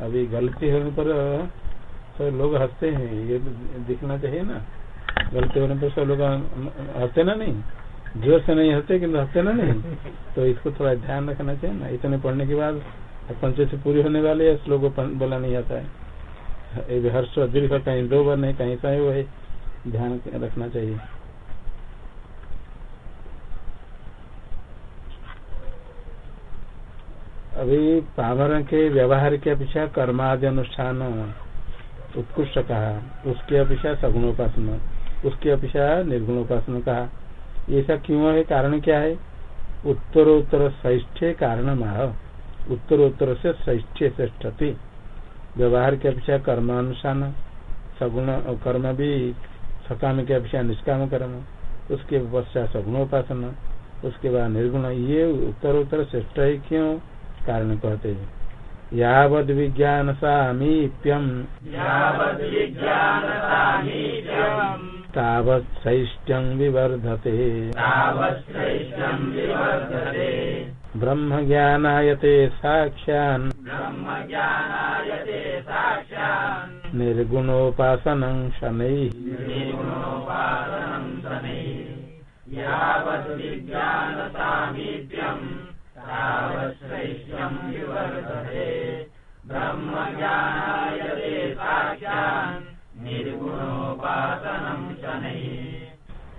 अभी गलती होने पर सब लोग हँसते हैं, ये दिखना चाहिए ना। गलती होने पर सब लोग हँसते ना नहीं। ज़ोर से नहीं हँसते किन्तु हँसते ना नहीं। तो इसको थोड़ा ध्यान रखना चाहिए ना। इतने पढ़ने के बाद पंच से पूरी होने वाले है, श्लोक बोला नहीं आता है। हर्ष दीर्घ, कहीं दो बार नहीं, कहीं वो है। ध्यान रखना चाहिए। अभी पावर के व्यवहार की अपेक्षा कर्मादि अनुष्ठान उत्कृष्ट कहा उसकी अपेक्षा सगुणोपासना, उसकी अपेक्षा निर्गुणोपासना। कहा ऐसा क्यों है? कारण क्या है? उत्तरोत्तर श्रेष्ठ कारण माह उत्तरोत्तर से श्रेष्ठ श्रेष्ठ व्यवहार की अपेक्षा कर्मानुष्ठान, सगुण, कर्म भी सकाम की अपेक्षा निष्काम कर्म, उसके पश्चात सगुणोपासना, उसके बाद निर्गुण। ये उत्तरोत्तर श्रेष्ठ है क्यों? कारण कहते हैं। यावद विज्ञान सामीप्यम तावत् सैष्ट्यं विवर्धते। ब्रह्म ज्ञानायते साक्षान् निर्गुणोपासनं शनैः। यावत्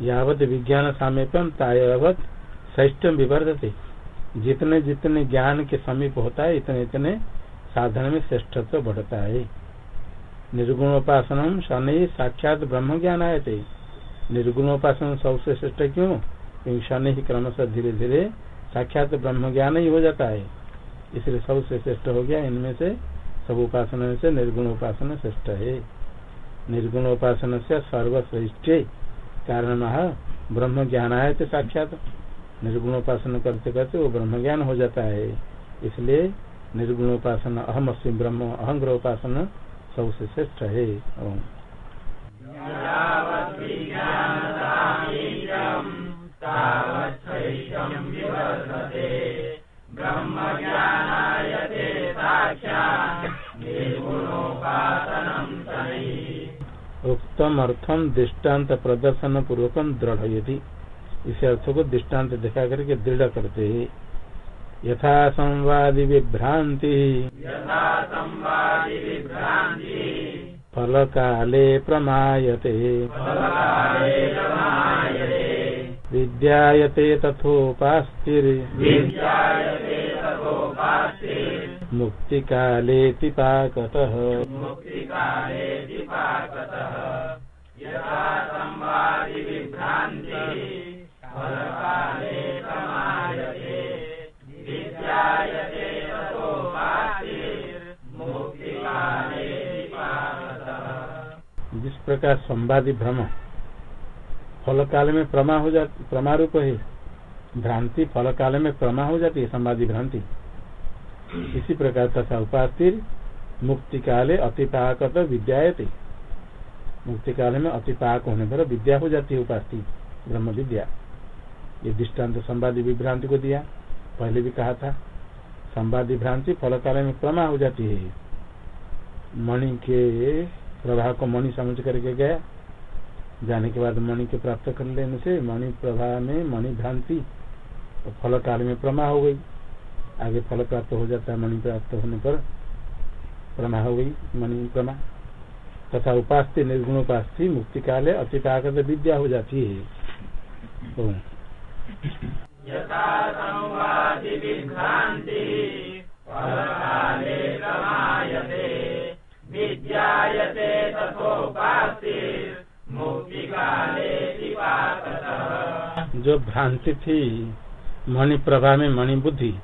यावत विज्ञान सामीप्यम तावत श्रेष्ठम विवर्धते। जितने जितने ज्ञान के समीप होता है इतने इतने साधन में श्रेष्ठत्व बढ़ता है निर्गुणोपासन शनि साक्षात ब्रह्म ज्ञान थे निर्गुणोपासन सबसे श्रेष्ठ क्यों शनि ही क्रमशः धीरे धीरे साक्षात ब्रह्म ज्ञान ही हो जाता है। इसलिए सबसे श्रेष्ठ हो गया, इनमें से सब उपासना से निर्गुण उपासना श्रेष्ठ है। निर्गुण उपासना से सर्वश्रेष्ठ कारण ब्रह्म ज्ञान आए थे साक्षात निर्गुण उपासना करते करते वो ब्रह्म ज्ञान हो जाता है। इसलिए निर्गुण उपासना अहम अस्म ब्रह्म अहंग्र उपासना सबसे श्रेष्ठ है। उत्तम अर्थम दृष्टांत प्रदर्शन पूर्वकम दृढ़ यदि इसे अर्थ को दृष्टांत दिखा करके दृढ़ करते है। यथा संवादी विभ्रांति फल काले प्रमायते। विद्यायते तथोपास्तिर। मुक्तिकालेति पाकतः। जिस प्रकार संवादी भ्रम फल काल में प्रमा हो जाती, प्रमा रूप है। भ्रांति फल काल में प्रमा हो जाती है संवादी भ्रांति। इसी प्रकार तथा उपास्तिर मुक्ति काले अतिपाक विद्यायते। मुक्ति काल में अतिपाक होने पर विद्या हो जाती है उपास्ति ब्रह्म विद्या ये दृष्टांत संवादी विभ्रांति को दिया। पहले भी कहा था, संवादी भ्रांति फल काल में प्रमा हो जाती है। मणि के प्रभाव को मणि समझ करके गया। जाने के बाद मणि के प्राप्त कर लेने से मणि प्रभा में मणि भ्रांति तो फल काल में प्रमा हो गई। आगे फल प्राप्त हो जाता है, मणि प्राप्त होने पर प्रमा हो गई, मणि प्रमा। तथा उपास्थि निर्गुण उपास्थि मुक्ति काल अति ताकत विद्या हो जाती है। तो विद्यायते जो भ्रांति थी मणि प्रभा में मणि बुद्धि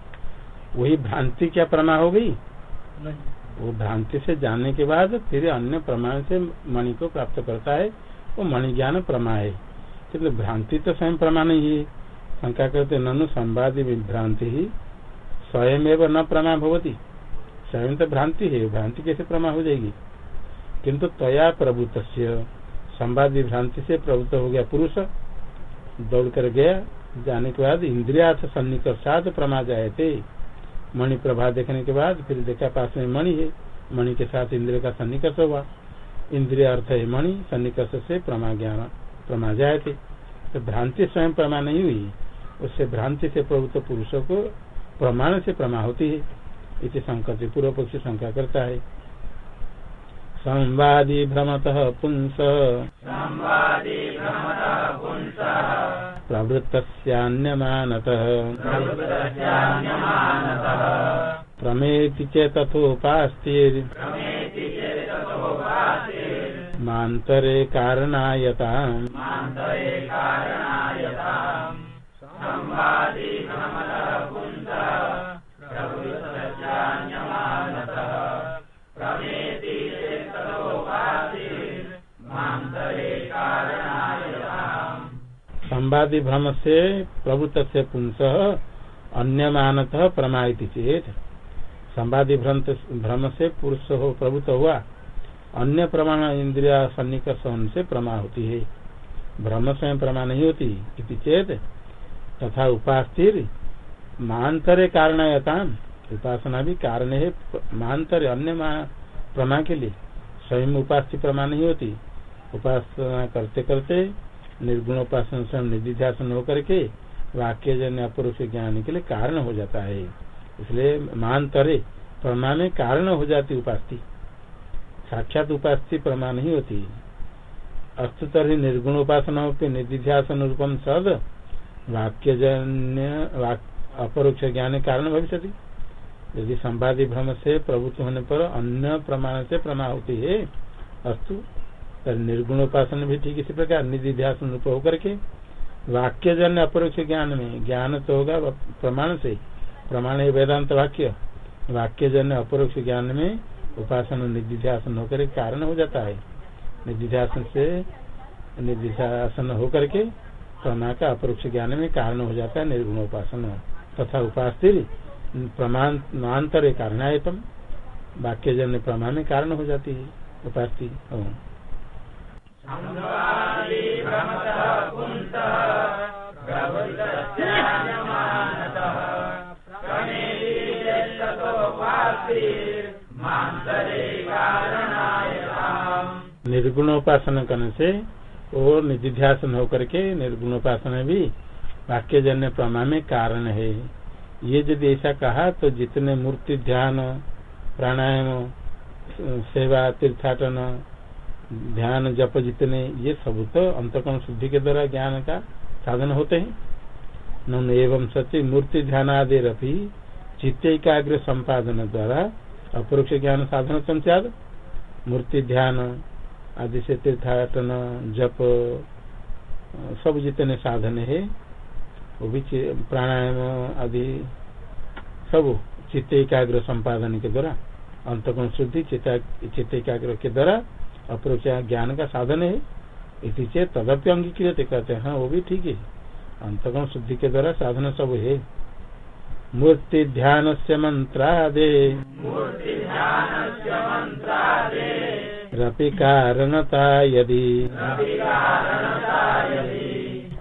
वही भ्रांति क्या प्रमा हो गई? वो भ्रांति से जानने के बाद फिर अन्य प्रमाण से मणि को प्राप्त करता है वो मणि ज्ञान प्रमा है। किन्तु भ्रांति तो स्वयं प्रमा नहीं है। शंका करते ननु संवादी भ्रांति ही स्वयं एवं न प्रमा भवती। स्वयं तो भ्रांति है भ्रांति कैसे प्रमा हो जाएगी? किंतु तया प्रभुत संवादी भ्रांति से प्रभुत्व हो गया पुरुष। दौड़ कर गया। जाने के बाद इंद्रिया सन्निकर्षाद प्रमा जाए थे मणि प्रभा देखने के बाद फिर देखा पास में मणि है। मणि के साथ इंद्रिय का सन्निकर्ष हुआ। इंद्रिय अर्थ है मणि, सन्निकर्ष से प्रमा ज्ञान प्रमा जाए थे तो भ्रांति स्वयं प्रमा नहीं हुई। उससे भ्रांति से प्रभुत्व पुरुषों को प्रमाण से प्रमा होती है। इसे शंकर पूर्व पक्ष शंका करता है। संवादी भ्रमत पुंस। प्रवृत्तस्यान्यमानतः। प्रमेति चेतथोपास्तिर् मान्तरे कारणायताम्। संवादी भ्रम से प्रभुत से पुंस अन्य मानत प्रमाणित चेत। संवादी भ्रम से पुरुष हो प्रभुत हुआ अन्य प्रमाण इंद्रिया सन्निकर्ष से प्रमा होती है। भ्रम स्वयं प्रमा नहीं होती इति चेत तथा उपास्थिर महांतरे कारण उपासना भी कारण है। महांतर अन्य प्रमा के लिए स्वयं उपास्य प्रमा नहीं होती। उपासना करते करते निर्गुण उपासन स्वयं निधिध्यासन होकर के वाक्य जन्य अपरुष ज्ञान के लिए कारण हो जाता है। इसलिए मान तरे प्रमा में कारण हो जाती उपास्ति। साक्षात उपास्ति प्रमा नहीं होती अस्तु तरह निर्गुण उपासना निधिध्यासन रूपम सद, वाक्यजन्य अपरोक्ष ज्ञान कारण भविष्य यदि संवादी भ्रम से प्रभुत्व होने पर अन्य प्रमाण से प्रमा होती है, अस्तु निर्गुण उपासन भी ठीक इसी प्रकार, निधि ध्यास रूप होकर के वाक्य जन्य अपरोक्ष ज्ञान में, ज्ञान तो होगा प्रमाण से प्रमाण है वेदांत वाक्य। वाक्य जन्य अपरोक्ष ज्ञान में उपासन निधिध्यासन होकर कारण हो जाता है। निधिध्यासन से निधिध्यासन होकर के प्रमा का अपरोक्ष ज्ञान में कारण हो जाता है निर्गुण उपासन। तथा उपास्थिर प्रमाणांतर कारण आयतम वाक्य जन्य प्रमा में कारण हो जाती है। उपास्ति निर्गुण उपासना करने से और निधिध्यासन होकर के निर्गुण उपासना भी वाक्य जन्य प्रमा में कारण है। ये यदि ऐसा कहा तो जितने मूर्ति ध्यान, प्राणायाम, सेवा, तीर्थाटन ध्यान, जप जितने ये सब तो अंतकरण शुद्धि के द्वारा ज्ञान का साधन होते हैं। नन एवं सच्ची मूर्ति ध्यान आदि रफी चित्त एकाग्र संपादन द्वारा अपरोक्ष ज्ञान साधन संचार, मूर्ति ध्यान, आदि से तीर्थाटन, जप, सब जितने साधन है, वो भी प्राणायाम आदि सब चित्त एकाग्र संपादन के द्वारा अंतकोण शुद्धि, चित्त एकाग्र के द्वारा अप्रोच ज्ञान का साधन है। इसी से तदप्य अंगीकृत कहते हैं हाँ वो भी ठीक है। अंतगण शुद्धि के द्वारा साधन सब है। मूर्ति ध्यान से मंत्रादे। रपि कारणता यदि।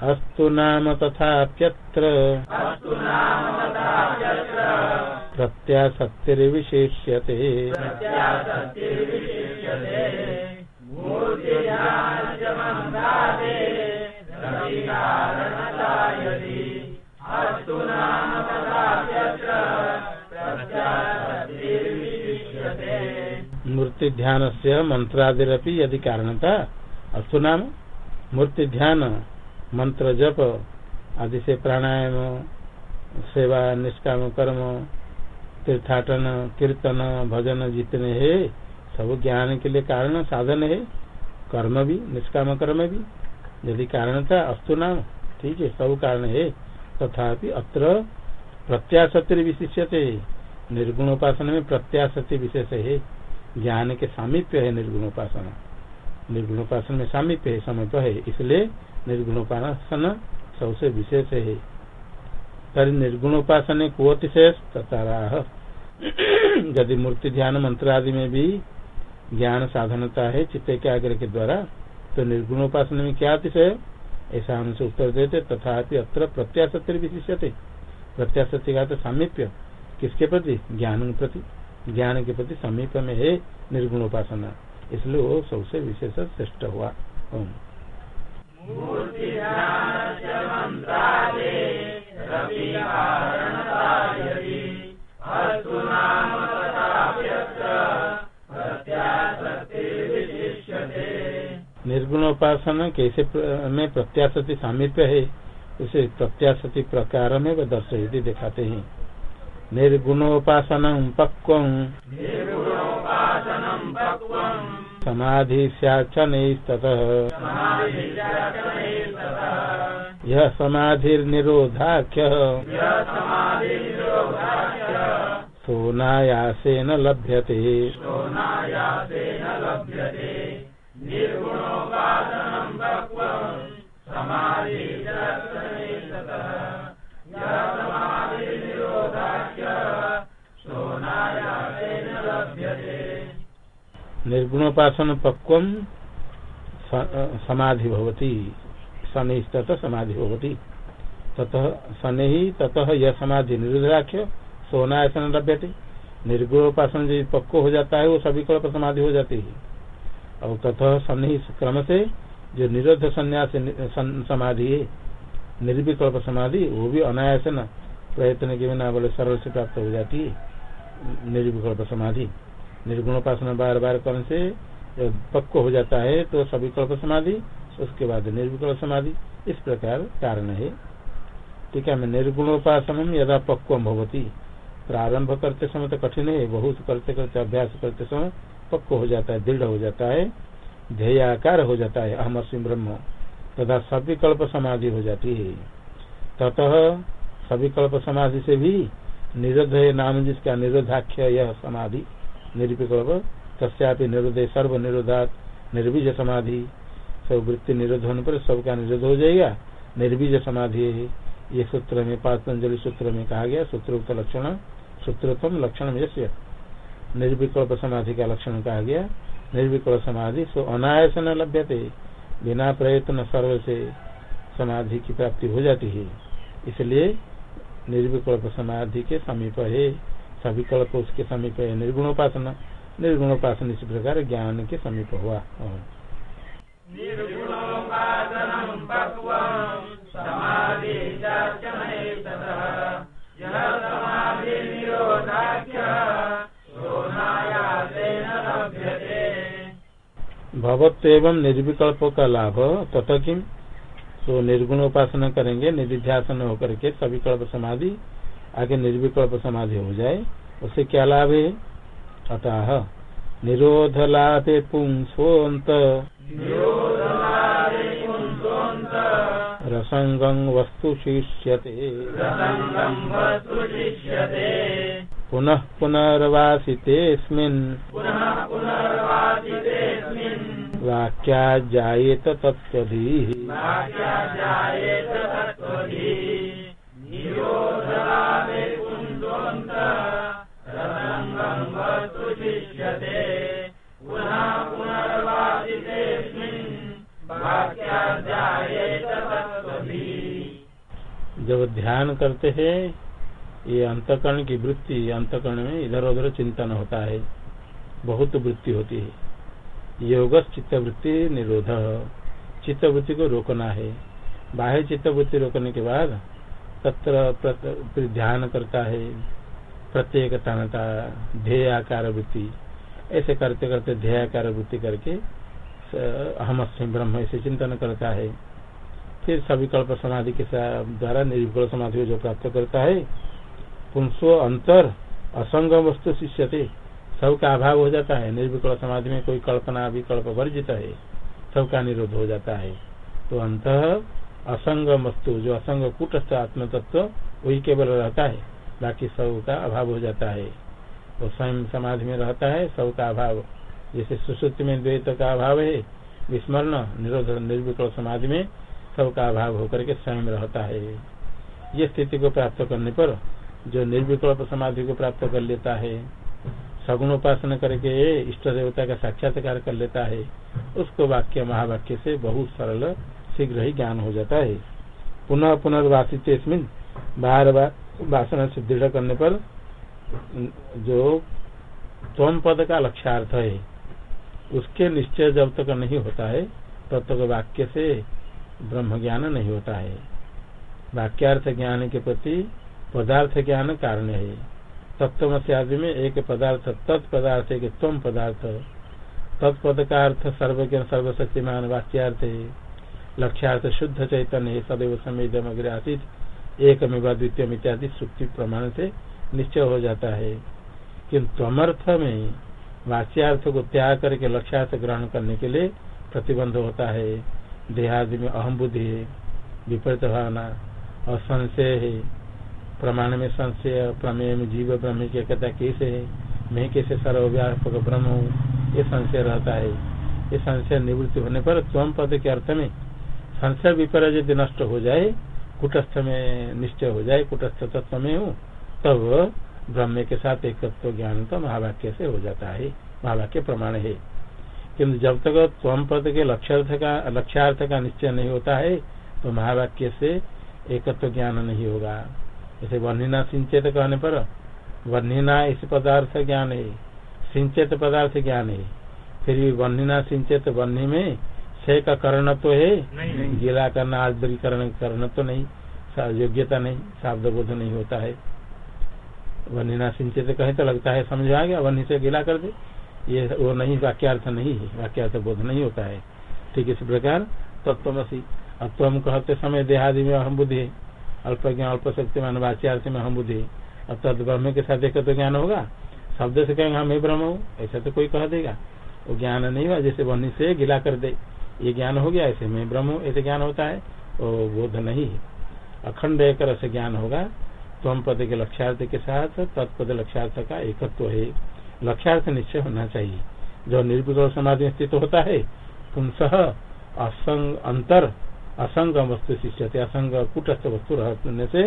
अस्तु नाम तथाप्यत्र प्रत्यासक्तिर्विशेष्यते। मूर्ति ध्यान से मंत्रादिपि यदि कारणता, अस्तु नाम मूर्ति ध्यान मंत्र जप आदि से प्राणायाम, सेवा, निष्काम, कर्म, तीर्थाटन, कीर्तन, भजन, जितने हैं, सब ज्ञान के लिए कारण, साधन है। कर्म भी, निष्काम कर्म भी। यदि कारण था, अस्तु नाम। ठीक है, सब कारण है। तथापि अत्र प्रत्याशक्ति विशिष्य निर्गुण उपासना में प्रत्याशक्ति विशेष है। ज्ञान के सामीप्य है निर्गुण उपासना। निर्गुण उपासना में सामीप्य है समय है। इसलिए निर्गुण उपासना सबसे विशेष है। तरी निर्गुण उपासना को अतिशय तथा यदि मूर्ति ध्यान मंत्र आदि में भी ज्ञान साधनता है, चित्त के आग्रह के द्वारा तो निर्गुण उपासना में क्या अतिशय ऐसा हमसे उत्तर देते तथा अत्र प्रत्याशक्ति विशिष्य थे प्रत्याशक्ति का तो सामीप्य। किसके प्रति? ज्ञान प्रति। ज्ञान के प्रति समीप में है निर्गुण उपासना इसलिए वो सबसे विशेष श्रेष्ठ हुआ। उपासना कैसे में प्रत्याशति सामिप्य है उसे प्रत्याशति प्रकार में वह दर्शयती दिखाते हैं। निर्गुणोपासन पक्व समाधि यह समाधिर्निरोधाख्य। सोनायासेन लभ्यते। निर्गुणोपासन पक्व समाधि भवती। शनि तत समाधि भवती। ततः शनि ततः यह समाधि निरुद्राख्य सोना ऐसा लभ्यते। निर्गुणोपासन जो पक्व हो जाता है, वो सभी कल्प समाधि हो जाती है। और ततः शनि क्रम से जो निरुद्ध संन्यास समाधि है, निर्विकल्प समाधि, वो भी अनायास न, प्रयत्न के बिना बोले सरल से प्राप्त हो जाती है, निर्विकल्प समाधि। निर्गुण उपासना बार बार करने से पक्व हो जाता है तो सविकल्प समाधि, उसके बाद निर्विकल्प समाधि, इस प्रकार कारण है। ठीक है, मैं निर्गुणोपासन यदा पक्व भवती। प्रारंभ करते समय तो कठिन है, बहुत करते करते अभ्यास करते समय पक्व हो जाता है, दृढ़ हो जाता है। ध्येयाकार हो जाता है, अहम सिंह ब्रह्म, तथा सविकल्प समाधि हो जाती है। ततः सविकल्प समाधि से भी निरुद्ध नाम जिसका निरोधाख्य यह समाधि, निरूपिकल्प, तस्यापि निरोधे सर्व निरोधात निर्बीज समाधि। सब वृत्ति निरोध होने पर सबका निरोध हो जाएगा, निर्बीज समाधि ये सूत्र में पातंजलि सूत्र में कहा गया, सूत्रोक्त लक्षण, सूत्रोत्तम लक्षण निर्विकल्प समाधि का लक्षण कहा गया निर्विकल्प समाधि सो अनायास न लभ्यते। बिना प्रयत्न सर्व से समाधि की प्राप्ति हो जाती है। इसलिए निर्विकल्प समाधि के समीप है। सविकल्प उसके समीप है। निर्गुणोपासना। निर्गुणोपासना इसी प्रकार ज्ञान के समीप हुआ। भगवत एवं निर्विकल्प का लाभ तथा किम तो निर्गुण उपासना करेंगे निधिध्यासन होकर के सविकल्प समाधि आगे निर्विकल्प समाधि हो जाए उससे क्या लाभ है? अतः निरोध लाभे पुंसोत रसंगं वस्तु शिष्यते। पुनः पुनर्वासितेऽस्मिन्। वाक्या जायेत तत्त्वधीः जब ध्यान करते हैं, ये अंतकरण की वृत्ति, अंतकरण में इधर उधर चिंतन होता है। बहुत वृत्ति होती है। योग चित्तवृत्ति निरोध। चित्त वृत्ति को रोकना है। बाह्य चित्त वृत्ति रोकने के बाद तत्र ध्यान करता है। प्रत्येक तानता ध्येय आकार वृत्ति। ऐसे करते करते ध्येय आकार वृत्ति करके अहम ब्रह्म ऐसे चिंतन करता है। फिर सविकल्प समाधि के द्वारा निर्विकल्प समाधि को जो प्राप्त करता है, पुंसो अंतर असंग वस्तु शिष्य शिष्यते। सबका अभाव हो जाता है, निर्विकल समाधि में कोई कल्पना, विकल्प वर्जित है, सबका निरोध हो जाता है। तो अंत असंग वस्तु जो असंग कुटस्थ आत्म तत्व वही केवल रहता है, बाकी सब का अभाव हो जाता है। तो स्वयं समाधि में रहता है सब का अभाव, जैसे सुश्रुति में द्वैत का अभाव है, विस्मरण, निरोध, निर्विकल समाधि में सबका अभाव होकर के स्वयं रहता है। ये स्थिति को प्राप्त करने पर, जो निर्विकल्प समाधि को प्राप्त कर लेता है सगुण उपासना करके इष्ट देवता का साक्षात्कार कर लेता है, उसको वाक्य, महावाक्य से बहुत सरल, शीघ्र ही ज्ञान हो जाता है। पुनः पुनर्वासित बार बार वासना से दृढ़ करने पर जो तम पद का लक्ष्यार्थ है, उसके निश्चय जब तक नहीं होता है, तब तक वाक्य से ब्रह्म ज्ञान नहीं होता है। वाक्यार्थ ज्ञान के प्रति पदार्थ ज्ञान कारण है। तत्व से आदि में एक पदार्थ, तत्पदार्थ, एक तम पदार्थ। तत्पद का अर्थ सर्वज्ञ, सर्वशक्तिमान वाक्यार्थ है लक्ष्यार्थ शुद्ध चैतन्य सदैव समय अग्र आसित। एक द्वितीय इत्यादि सुक्ति प्रमाण से निश्चय हो जाता है। किन्तु तमर्थ में वाच्यार्थ को त्याग करके लक्ष्यार्थ ग्रहण करने के लिए प्रतिबंध होता है। देहादि में अहम बुद्धि है विपरीत भावना और संशय है। प्रमाण में संशय प्रमेय में जीव, ब्रह्म की एकता कैसे है? मैं कैसे सर्वव्यापक ब्रह्म हूँ? ये संशय रहता है। ये संशय निवृत्ति होने पर स्वम पद के अर्थ में संशय विपर्य यदि नष्ट हो जाए, कुटस्थ में निश्चय हो जाए, कुटस्थ तत्व में हूँ, तब ब्रह्म के साथ एक तत्व ज्ञान तो महावाक्य से हो जाता है। महावाक्य प्रमाण है। किंतु जब तक स्वम पद के लक्ष्यार्थ का लक्ष्यार्थ का निश्चय नहीं होता है तो महावाक्य से एकत्व ज्ञान नहीं होगा। जैसे वर्णिना सिंचेत कहने पर वर्णिना इस पदार्थ ज्ञान है सिंचेत पदार्थ ज्ञान है। फिर भी वर्णिना सिंचेत वर्णी में छह का कर्ण तो है गीला करना आर्द्रीकरण करना तो नहीं योग्यता नहीं शाब्द बोध नहीं होता है। वन्यना सिंचित कहे तो लगता है समझ आ गया वन्य से गिला कर दे। ये वो नहीं वाक्यार्थ नहीं है वाक्यार्थ बोध नहीं होता है। ठीक इस प्रकार तत्वसी अब तो हम कहते समय देहादि में अहम बुद्धि है। अल्प ज्ञान अल्प शक्ति मान वाच्यार्थ में अहम बुद्धि। है अब तद ब्रह्म के साथ एक तो ज्ञान होगा। शब्द से कहेंगे, हम ब्रह्म हूँ। ऐसा तो कोई कह देगा। वो ज्ञान नहीं हुआ, जैसे वन्य से गिला कर दे। ये ज्ञान हो गया, ऐसे मैं ब्रह्म हूँ, ऐसे ज्ञान होता है। वो बोध नहीं है। अखंड एक से ज्ञान होगा। तम पद के लक्ष्यार्थ के साथ तत्पद लक्ष्यार्थ का एकत्व तो है। लक्ष्यार्थ निश्चय होना चाहिए। जो निर्विकल समाधि स्थित होता है पुंस असंग अंतर असंग वस्तु शिष्य असंग कुटस्थ वस्तु रहने से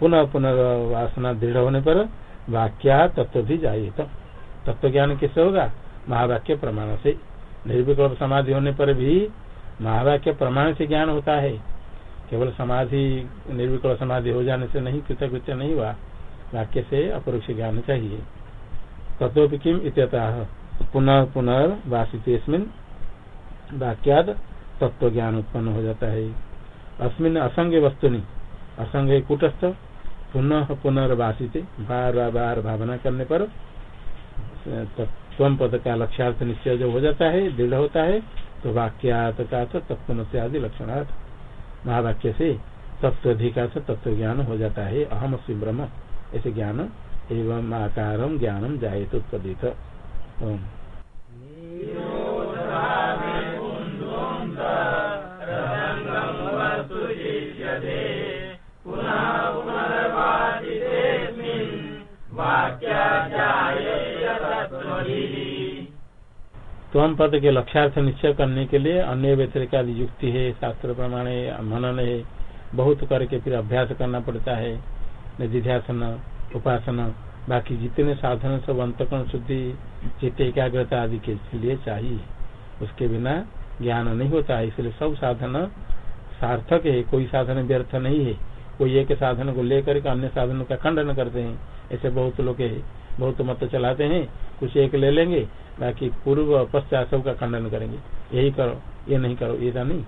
पुनः पुनर्वासना दृढ़ होने पर वाक्या तत्व भी जाए तत्व ज्ञान किससे होगा? महावाक्य प्रमाण से। निर्विकल्प समाधि होने पर भी महावाक्य प्रमाण से ज्ञान होता है। केवल समाधि निर्विकल समाधि हो जाने से नहीं, कृतकृत्य नहीं हुआ। वाक्य से अपरोक्ष ज्ञान चाहिए। तत्व किम इत्यतः? पुनः पुनर्वासित वाक्याद तत्व ज्ञान उत्पन्न हो जाता है। अस्मिन असंग वस्तुनि असंग कुटस्थ, पुनः पुनर्वासित, बार बार भावना करने पर तत्व पद का लक्ष्यार्थ निश्चय जो हो जाता है, दृढ़ होता है तो वाक्यात का तत्व आदि लक्षणार्थ। महावाक्य से तत्वाधिकार से तत्व ज्ञान हो जाता है। अहम अस्वी ब्रह्म। ऐसे ज्ञान एवं आकार ज्ञानम जाए तो उत्पदित त्वम पद के लक्ष्यार्थ निश्चय करने के लिए अन्य व्यतिरिक आदि युक्ति है, शास्त्र प्रमाण है मनन है, बहुत करके फिर अभ्यास करना पड़ता है, निधिध्यासन, उपासना, बाकी जितने साधन सब अंतकरण शुद्धि, चित्त एकाग्रता आदि के लिए चाहिए। उसके बिना ज्ञान नहीं होता है, इसलिए सब साधन सार्थक है, कोई साधन व्यर्थ नहीं है। कोई एक साधन को लेकर के अन्य साधनों का खंडन करते हैं, ऐसे बहुत लोग है। बहुत मत चलाते हैं, कुछ एक ले लेंगे, बाकी पूर्व पश्चात सब का खंडन करेंगे। यही करो, ये नहीं करो, ये तो नहीं।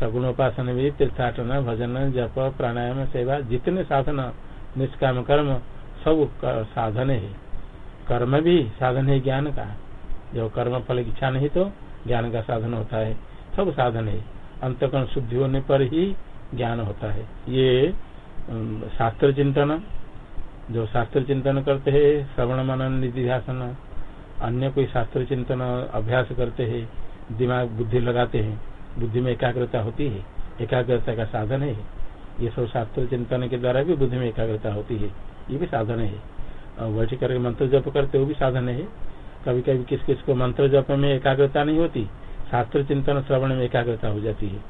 सगुण उपासन भी तीर्थाटन, भजन, जप, प्राणायाम, सेवा, जितने साधन, निष्काम कर्म, सब साधन है। कर्म भी साधन है ज्ञान का। जो कर्म फल इच्छा नहीं तो ज्ञान का साधन होता है। सब साधन है। अंतकरण शुद्धि होने पर ही ज्ञान होता है। ये शास्त्र चिंतन जो शास्त्र चिंतन करते हैं, श्रवण मनन निधि ध्यान अन्य कोई शास्त्र चिंतन अभ्यास करते हैं, दिमाग बुद्धि लगाते हैं, बुद्धि में एकाग्रता होती है, एकाग्रता का साधन है। ये सब शास्त्र चिंतन के द्वारा भी बुद्धि में एकाग्रता होती है, ये भी साधन है। और बैठ करके मंत्र जप करते वो भी साधन है। कभी कभी किस किस को मंत्र जप में एकाग्रता नहीं होती, शास्त्र चिंतन श्रवण में एकाग्रता हो जाती है।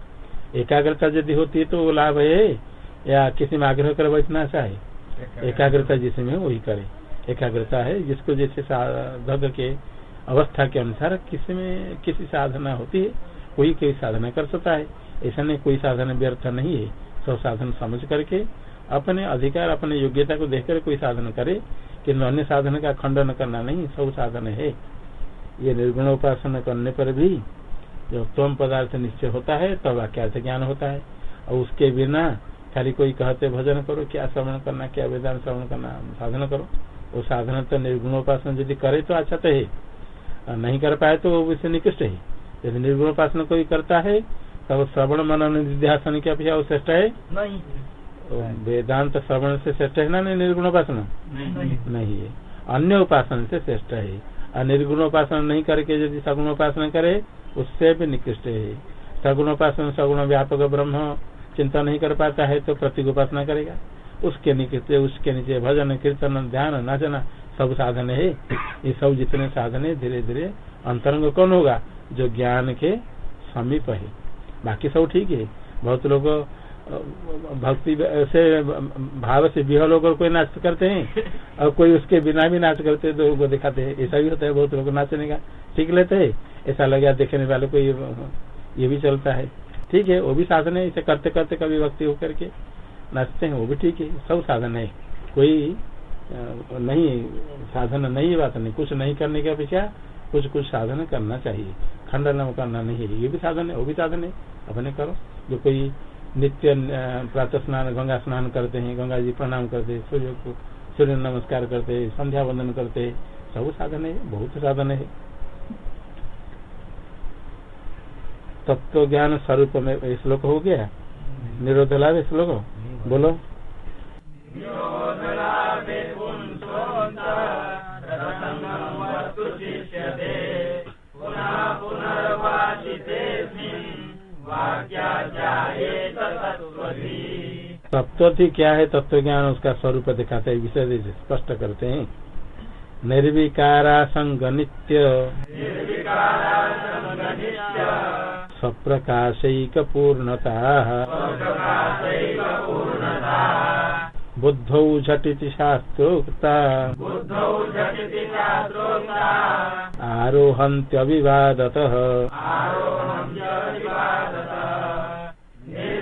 एकाग्रता यदि होती है तो लाभ है। या किसी में आग्रह कर बैठना चाहे एकाग्रता जिसमें वही करे। एकाग्रता है, जिसको जैसे साधक के अवस्था के अनुसार किसी में, किसी साधना होती है कोई कोई साधना कर सकता है। ऐसा नहीं, कोई साधन व्यर्थ नहीं है। सब साधन समझ करके अपने अधिकार, अपने योग्यता को देखकर कोई साधन करे किन्तु अन्य साधन का खंडन करना नहीं, सब साधन है। ये निर्गुण उपासना करने पर भी जब तम पदार्थ निश्चय होता है, तब तो वाक्यार्थ ज्ञान होता है। और उसके बिना खाली कोई कहते भजन करो क्या श्रवण करना क्या वेदांत श्रवण करना साधन करो। वो साधन तो निर्गुण उपासना यदि करे तो अच्छा तो है नहीं कर पाए तो वो निकृष्ट है। यदि निर्गुण उपासना कोई करता है तब श्रवण मनन निध्यासन की अपेक्षा वो श्रेष्ठ है? नहीं। वेदांत श्रवण से श्रेष्ठ है ना नहीं निर्गुण उपासना नहीं है। अन्य उपासना से श्रेष्ठ है। और निर्गुण उपासना नहीं करके यदि सगुण उपासना करे उससे भी निकृष्ट है। सगुण उपासना सगुण व्यापक ब्रह्म चिंता नहीं कर पाता है तो प्रतीक उपासना करेगा। उसके नीचे उसके नीचे भजन, कीर्तन, ध्यान, नाचना सब साधन है। ये सब जितने साधन है धीरे धीरे अंतरंग कौन होगा? जो ज्ञान के समीप है। बाकी सब ठीक है। बहुत लोग भक्ति से, भाव से विहल होकर कोई नाच करते हैं, और कोई उसके बिना भी नाच करते हैं तो वो दिखाते हैं। ऐसा भी होता है, बहुत लोग नाचने का ठीक लेते है। ऐसा लगे देखने वाले को ये भी चलता है। ठीक है, वो भी साधन है, इसे करते करते कभी भक्ति होकर के नाचते हैं, वो भी ठीक है, सब साधन है। कोई नहीं, साधन नहीं, बात नहीं, कुछ नहीं करने की अपेक्षा कुछ कुछ साधन करना चाहिए। खंडन करना नहीं है, ये भी साधन है, वो भी साधन है, अपने करो। जो कोई नित्य प्रातः स्नान, गंगा स्नान करते हैं, गंगा जी प्रणाम करते हैं, सूर्य को, सूर्य नमस्कार करते हैं, संध्या वंदन करते हैं, सब साधन है, बहुत साधन है। तत्व ज्ञान स्वरूप में श्लोक हो गया? निरोध लाभ श्लोक? बोलो। तत्व क्या है? तत्व ज्ञान उसका स्वरूप दिखाते हैं, विषय स्पष्ट करते हैं। निर्विकारा संग नित्य स्वप्रकाशक पूर्णता बुद्धौ झटिति शास्त्रोक्ता। आरोहन्त्यविवादतः। ये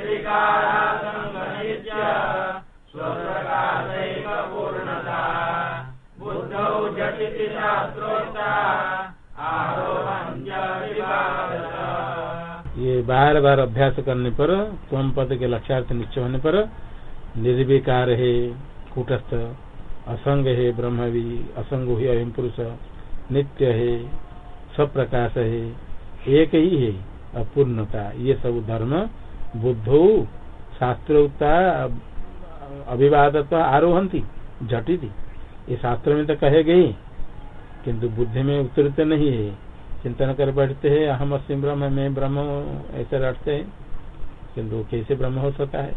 बार बार अभ्यास करने पर, तुम पद के लक्ष्यार्थ निश्चय होने पर, निर्विकार है, कूटस्थ, असंग है ब्रह्म भी असंग ही अहिम पुरुष, नित्य है सब प्रकाश है, एक ही है, अपूर्णता। ये सब धर्म, बुद्धो, शास्त्रोक्ता अभिवादत आरोहंती, झटिति। ये शास्त्र में तो कहे गई किंतु बुद्धि में उतरते नहीं है। चिंतन कर बैठते हैं। अहम अस्म ब्रह्म, में ब्रह्म ऐसे रटते हैं। किंतु कैसे ब्रह्म हो सकता है?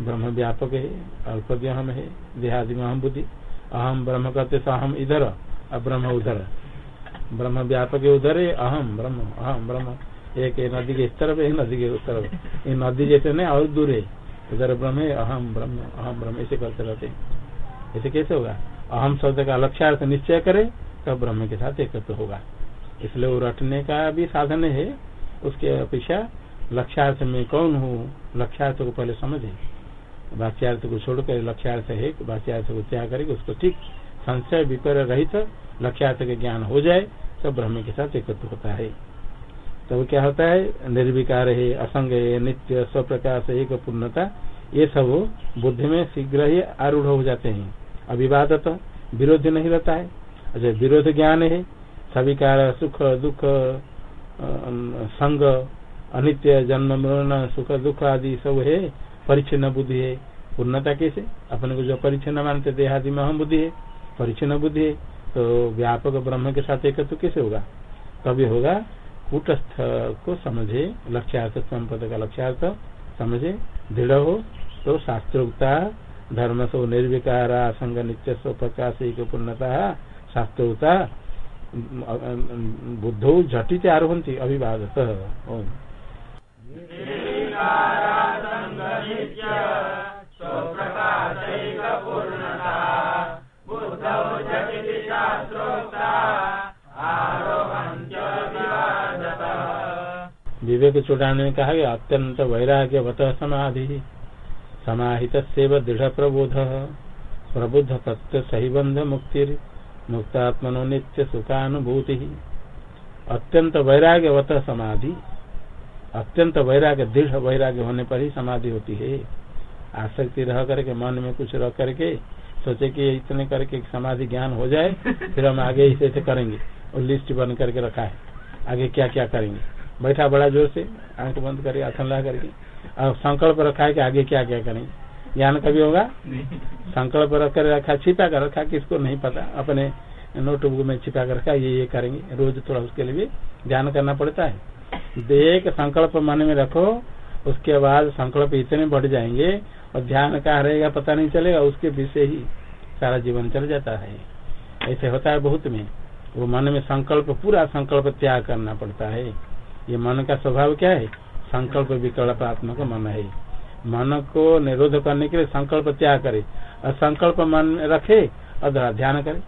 ब्रह्म व्यापक है अल्प हम है देहादि में अहम बुद्धि। अहम ब्रह्म कहते अहम इधर, अब ब्रह्म उधर। ब्रह्म व्यापक है, उधर है, अहम ब्रह्म अहम ब्रह्म। एक नदी के इस तरफ़, एक नदी के उस तरफ़ ये नदी जैसे नहीं, और दूर है। उधर ब्रह्म है, अहम ब्रह्म अहम ब्रह्म, ऐसे करते रहते ऐसे कैसे होगा? अहम शब्द का लक्ष्यार्थ निश्चय करे, तब ब्रह्म के साथ एकत्र होगा। इसलिए वो रटने का भी साधन है, उसके अपेक्षा लक्ष्यार्थ में कौन हूँ? लक्ष्यार्थ को पहले समझे। वाच्यार्थ को छोड़कर लक्ष्यार्थ है, वाच्यार्थ को त्याग करके उसको ठीक संशय विपर रहित लक्ष्यार्थ के ज्ञान हो जाए तब ब्रह्म के साथ एकत्र होता है। तब तो क्या होता है? निर्विकार है, असंग है, नित्य, स्वप्रकाश, एक पूर्णता, ये सब बुद्धि में शीघ्र ही आरूढ़ हो जाते हैं। अभिवादत विरोध नहीं रहता है। अच्छा विरोध ज्ञान है सविकार, सुख, दुख संग, अनित्य, जन्म, मरण, सुख, दुख आदि सब है परिचिन बुद्धि है। पूर्णता कैसे? अपने को जो परिचिन मानते, देहादि में हम बुद्धि है परिचिन बुद्धि है तो व्यापक ब्रह्म के साथ एक तो कैसे होगा? कभी होगा, कूटस्थ को समझे, लक्ष्यार्थ, संपद का लक्ष्यार्थ, समझे, दृढ़ हो तो शास्त्रोक्ता, धर्म सो निर्विकारा, संग नित्य स्व प्रकाश पूर्णता, शास्त्रोक्ता बुद्धो झटित आरोहती अभिवादत। विवेक चुड़ाने में कहा अत्यंत वैराग्य वत समाधि। समाहित सेव दृढ़ प्रबोध प्रबुद्ध तत्व सही बंध मुक्ति मुक्तात्मनो नित्य सुखानुभूति। अत्यंत वैराग्यवत समाधि अत्यंत वैराग्य दृढ़ वैराग्य होने पर ही समाधि होती है। आसक्ति रह करके मन में कुछ रह करके सोचे कि इतने करके समाधि ज्ञान हो जाए फिर हम आगे इसे ऐसे करेंगे और लिस्ट बन करके रखा है। आगे क्या क्या करेंगे? बैठा बड़ा ज़ोर से आँख बंद करके आसन ला करके और संकल्प रखा है कि आगे क्या क्या करेंगे। ज्ञान कभी होगा। संकल्प रख कर रखा छिपा कर रखा किसको नहीं पता। अपने नोटबुक में छिपा कर रखा ये ये करेंगे। रोज थोड़ा उसके लिए भी ध्यान करना पड़ता है। देख संकल्प मन में रखो उसके बाद संकल्प इतने बढ़ जाएँगे और ध्यान कहा रहेगा पता नहीं चलेगा उसके विषय ही सारा जीवन चल जाता है। ऐसे होता है बहुत में। वो मन में संकल्प पूरा संकल्प त्याग करना पड़ता है। ये मन का स्वभाव क्या है? संकल्प विकल्पात्मक मन है। मन को निरोध करने के लिए संकल्प त्याग करे। और संकल्प मन रखे, और ध्यान करे।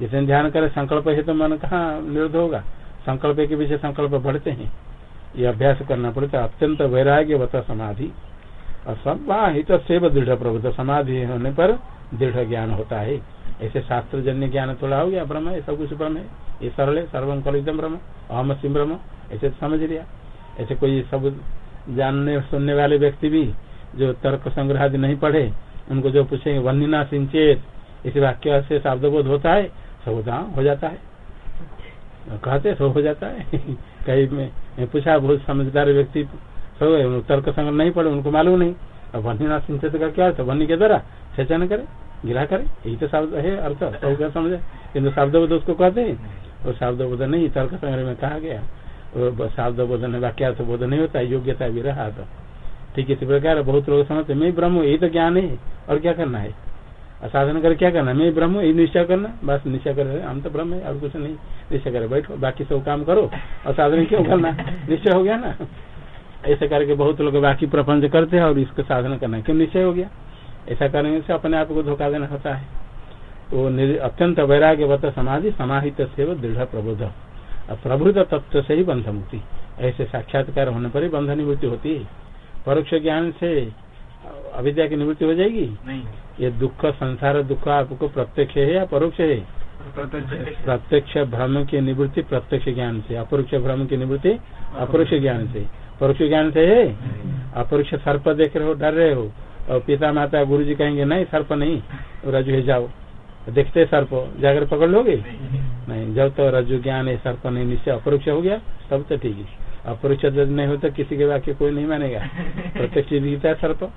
जिसे ध्यान करे, संकल्प है तो मन कहाँ निरोध होगा? संकल्प के पीछे संकल्प बढ़ते हैं। ये अभ्यास करना पड़ता है अत्यंत वैराग्य बता समाधि। और समाहित सेव दृढ़ प्रबुद्ध समाधि होने पर दृढ़ ज्ञान होता है। ऐसे शास्त्र जन्य ज्ञान थोड़ा हो गया, ब्रह्म सब कुछ ब्रह्म है। ये सरल है सर्वम कलितम ब्रह्म, अहम सिंह ब्रह्म, ऐसे समझ लिया। ऐसे कोई सब जानने, सुनने वाले व्यक्ति भी जो तर्क संग्रह आदि नहीं पढ़े, उनको जो पूछेंगे वन्यना सिंचेत इस वाक्य से शब्दबोध होता है, सब हो जाता है। कहते सब हो जाता है। कहीं में पूछा, बहुत समझदार व्यक्ति सब तर्क संग्रह नहीं पढ़े, उनको मालूम नहीं। अब वन्यना सिंचेत का क्या वन्य के द्वारा सेचन करे, गिरा करे, यही तो शब्द है, अर्थ। सब क्या समझे। किन्तु शब्दबोध उसको कहते हैं। और शब्दबोध नहीं, तर्क संग्रह में कहा गया। शब्द बोधन वाक्यार्थ बोध नहीं होता है योग्यता भी रहा तो। ठीक इसी प्रकार बहुत लोग समझते मैं ब्रह्म यही तो ज्ञान है, और क्या करना है? साधन कर क्या करना मैं ब्रह्म यही निश्चय करना, बस निश्चय कर हम तो ब्रह्म है, और कुछ नहीं, निश्चय करे बैठो, बाकी सब काम करो और साधन क्यों करना? निश्चय हो गया ना? ऐसा करके बहुत लोग बाकी प्रपंच करते हैं, और इसको साधन करना क्यों निश्चय हो गया? ऐसा करने से अपने आप को धोखा देना होता है। तो अत्यंत वैराग्य समाधि, समाहित से दृढ़ प्रबोध। प्रभुत तत्व से ही बंध मुक्ति ऐसे साक्षात्कार होने पर ही बंध निवृत्ति होती है। परोक्ष ज्ञान से अविद्या की निवृत्ति हो जाएगी? नहीं। ये दुख संसार दुख आपको प्रत्यक्ष है या परोक्ष है? प्रत्यक्ष भ्रम की निवृत्ति प्रत्यक्ष ज्ञान से अपरोक्ष भ्रम की निवृत्ति अपरोक्ष ज्ञान से। परोक्ष ज्ञान से है? अपरोक्ष सर्प देख रहे हो डर रहे हो? और पिता माता गुरु जी कहेंगे नहीं सर्प नहीं। रजु है जाओ। देखते सर्प। जाकर पकड़ लोगे? नहीं। जब तो रजु ज्ञान है सर्प नहीं निश्चय अपरोक्ष हो गया। तब तो ठीक है। अपरोक्ष नहीं होता किसी के वाक्य कोई नहीं मानेगा। प्रत्यक्ष दिखता है सर्प।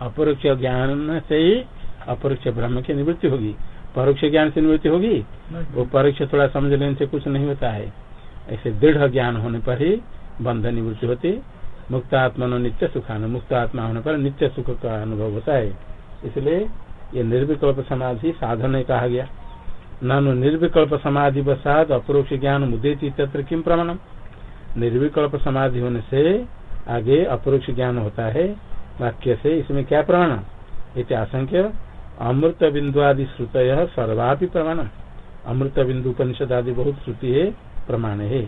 अपरोक्ष ज्ञान से ही अपरोक्ष ब्रह्म की निवृत्ति होगी। परोक्ष ज्ञान से निवृत्ति होगी वो परोक्ष थोड़ा समझ लेने से कुछ नहीं होता है। ऐसे दृढ़ ज्ञान होने पर ही बंध निवृत्ति होती। मुक्त आत्मा नित्य सुखान। मुक्त आत्मा होने पर नित्य सुख का अनुभव होता है। इसलिए ये निर्विकल्प समाधि साधन कहा गया। नानु निर्विकल्प समाधि बसाद अपरोक्ष ज्ञान मुदेती तत्र किम प्रमाणम? निर्विकल्प समाधि होने से आगे अपरोक्ष ज्ञान होता है। वाक्य से इसमें क्या प्रमाण? इति आशंक्य। अमृत बिंदु आदि श्रुत सर्वापि प्रमाण। अमृत बिंदु उपनिषद आदि बहुत श्रुति है, प्रमाण है।